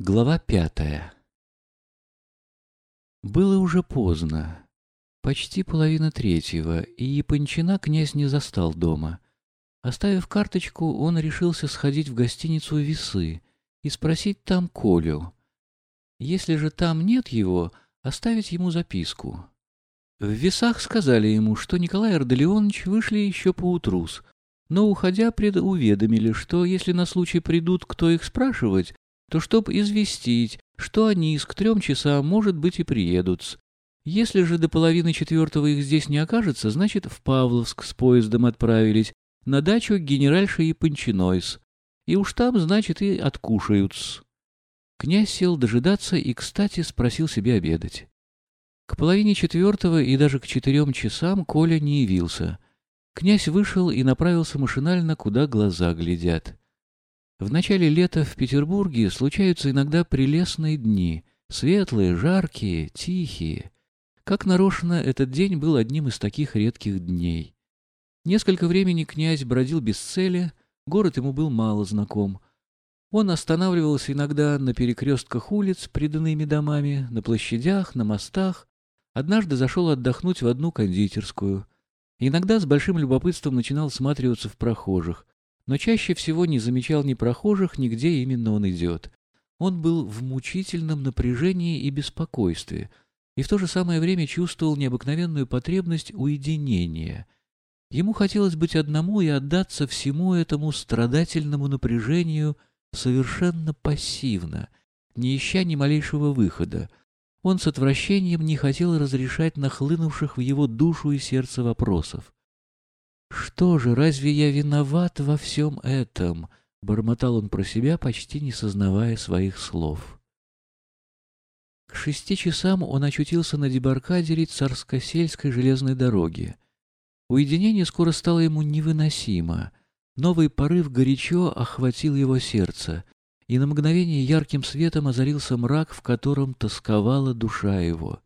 Глава пятая Было уже поздно, почти половина третьего, и Япончина князь не застал дома. Оставив карточку, он решился сходить в гостиницу «Весы» и спросить там Колю. Если же там нет его, оставить ему записку. В «Весах» сказали ему, что Николай Арделеонович вышли еще поутрус, но, уходя, предуведомили, что если на случай придут, кто их спрашивать, то чтоб известить, что они к трем часам, может быть, и приедут. Если же до половины четвертого их здесь не окажется, значит, в Павловск с поездом отправились, на дачу генеральши Япончинойс. И уж там, значит, и откушаются. Князь сел дожидаться и, кстати, спросил себе обедать. К половине четвертого и даже к четырем часам Коля не явился. Князь вышел и направился машинально, куда глаза глядят. В начале лета в Петербурге случаются иногда прелестные дни, светлые, жаркие, тихие. Как нарочно, этот день был одним из таких редких дней. Несколько времени князь бродил без цели, город ему был мало знаком. Он останавливался иногда на перекрестках улиц, приданными домами, на площадях, на мостах. Однажды зашел отдохнуть в одну кондитерскую. Иногда с большим любопытством начинал всматриваться в прохожих но чаще всего не замечал ни прохожих, ни где именно он идет. Он был в мучительном напряжении и беспокойстве, и в то же самое время чувствовал необыкновенную потребность уединения. Ему хотелось быть одному и отдаться всему этому страдательному напряжению совершенно пассивно, не ища ни малейшего выхода. Он с отвращением не хотел разрешать нахлынувших в его душу и сердце вопросов. «Что же, разве я виноват во всем этом?» — бормотал он про себя, почти не сознавая своих слов. К шести часам он очутился на дебаркадере Царскосельской железной дороги. Уединение скоро стало ему невыносимо. Новый порыв горячо охватил его сердце, и на мгновение ярким светом озарился мрак, в котором тосковала душа его.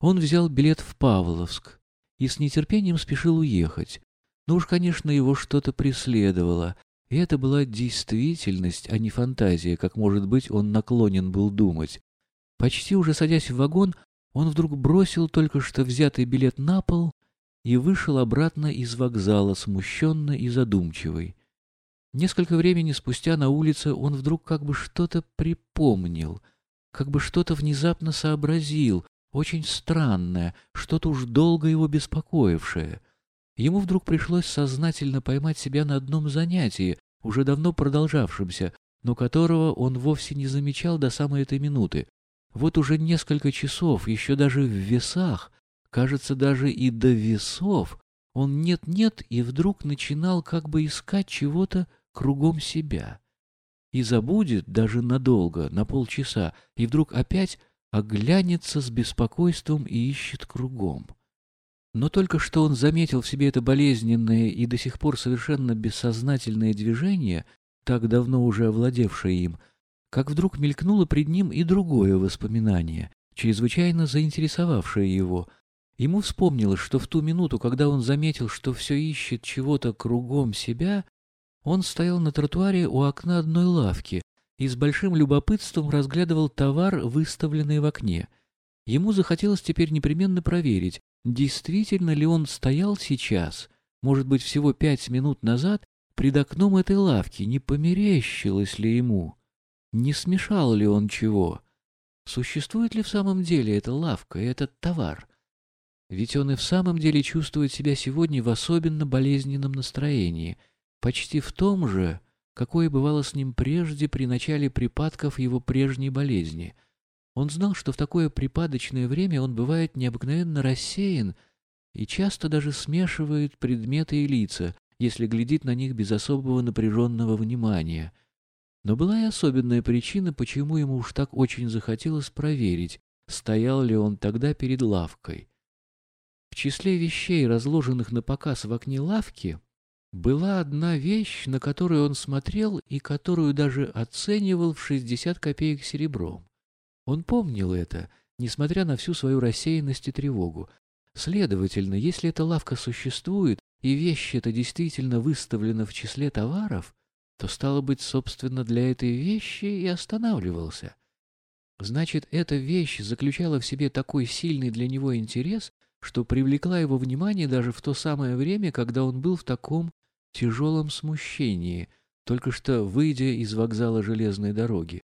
Он взял билет в Павловск и с нетерпением спешил уехать. Но уж, конечно, его что-то преследовало, и это была действительность, а не фантазия, как, может быть, он наклонен был думать. Почти уже садясь в вагон, он вдруг бросил только что взятый билет на пол и вышел обратно из вокзала, смущенно и задумчивый. Несколько времени спустя на улице он вдруг как бы что-то припомнил, как бы что-то внезапно сообразил, очень странное, что-то уж долго его беспокоившее — Ему вдруг пришлось сознательно поймать себя на одном занятии, уже давно продолжавшемся, но которого он вовсе не замечал до самой этой минуты. Вот уже несколько часов, еще даже в весах, кажется, даже и до весов, он нет-нет и вдруг начинал как бы искать чего-то кругом себя. И забудет даже надолго, на полчаса, и вдруг опять оглянется с беспокойством и ищет кругом. Но только что он заметил в себе это болезненное и до сих пор совершенно бессознательное движение, так давно уже овладевшее им, как вдруг мелькнуло пред ним и другое воспоминание, чрезвычайно заинтересовавшее его. Ему вспомнилось, что в ту минуту, когда он заметил, что все ищет чего-то кругом себя, он стоял на тротуаре у окна одной лавки и с большим любопытством разглядывал товар, выставленный в окне. Ему захотелось теперь непременно проверить, Действительно ли он стоял сейчас, может быть, всего пять минут назад, пред окном этой лавки, не померещилось ли ему? Не смешал ли он чего? Существует ли в самом деле эта лавка и этот товар? Ведь он и в самом деле чувствует себя сегодня в особенно болезненном настроении, почти в том же, какое бывало с ним прежде при начале припадков его прежней болезни — он знал, что в такое припадочное время он бывает необыкновенно рассеян и часто даже смешивает предметы и лица, если глядит на них без особого напряженного внимания. Но была и особенная причина, почему ему уж так очень захотелось проверить, стоял ли он тогда перед лавкой. В числе вещей, разложенных на показ в окне лавки, была одна вещь, на которую он смотрел и которую даже оценивал в шестьдесят копеек серебром. Он помнил это, несмотря на всю свою рассеянность и тревогу. Следовательно, если эта лавка существует, и вещь эта действительно выставлена в числе товаров, то, стало быть, собственно, для этой вещи и останавливался. Значит, эта вещь заключала в себе такой сильный для него интерес, что привлекла его внимание даже в то самое время, когда он был в таком тяжелом смущении, только что выйдя из вокзала железной дороги.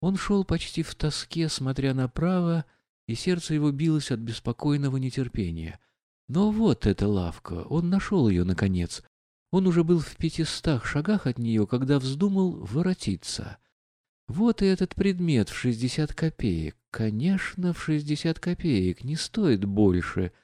Он шел почти в тоске, смотря направо, и сердце его билось от беспокойного нетерпения. Но вот эта лавка, он нашел ее, наконец. Он уже был в пятистах шагах от нее, когда вздумал воротиться. Вот и этот предмет в шестьдесят копеек. Конечно, в шестьдесят копеек, не стоит больше.